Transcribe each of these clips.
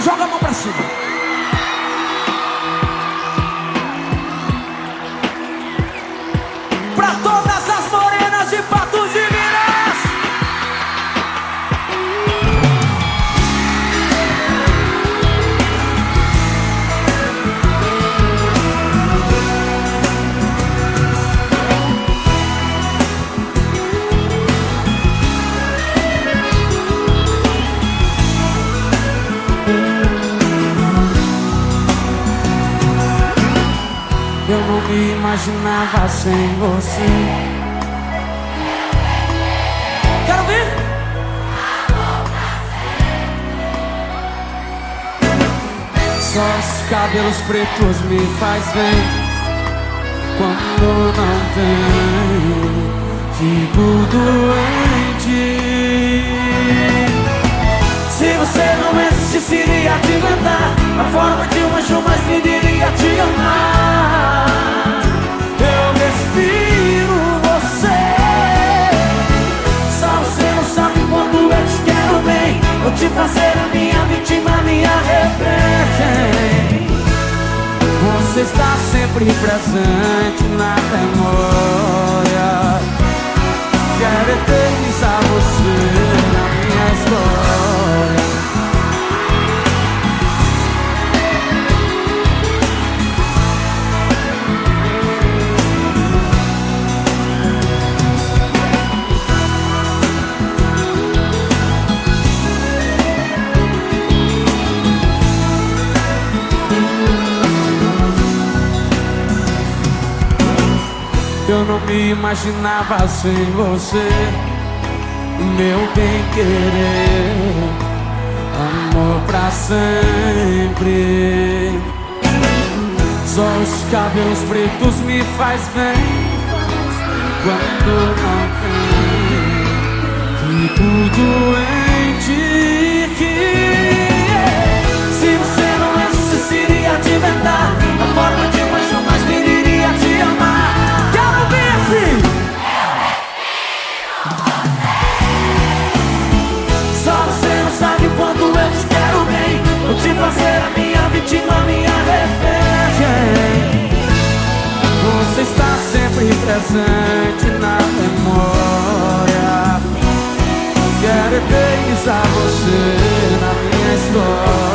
joga a mão pra cima. Imaginava sem você. Quero ver? Só os cabelos pretos me faz bem Quando não tem Fico doente Se você não existisse iria sempre presente na memória. Quero eternizar Eu não me imaginava sem você. Meu bem querer Amor pra sempre. Só os cabelos pretos me faz bem. Quando não tem Fico doente Você está sempre presente na memória. Quero eternizar você na minha história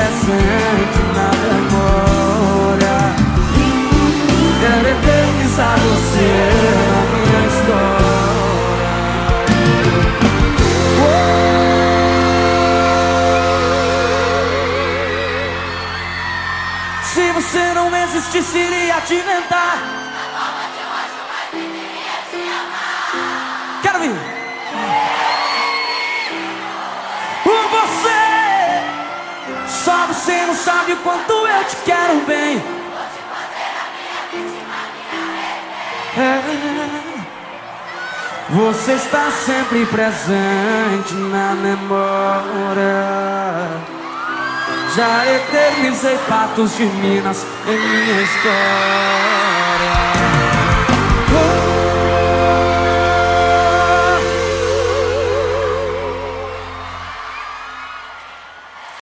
presente na memória Quero eternizar você na minha história Se você não existisse, iria te inventar. Quero vir. Sabe quanto eu te quero bem. É. Você está sempre presente na memória. Já eternizei patos de Minas em minha história.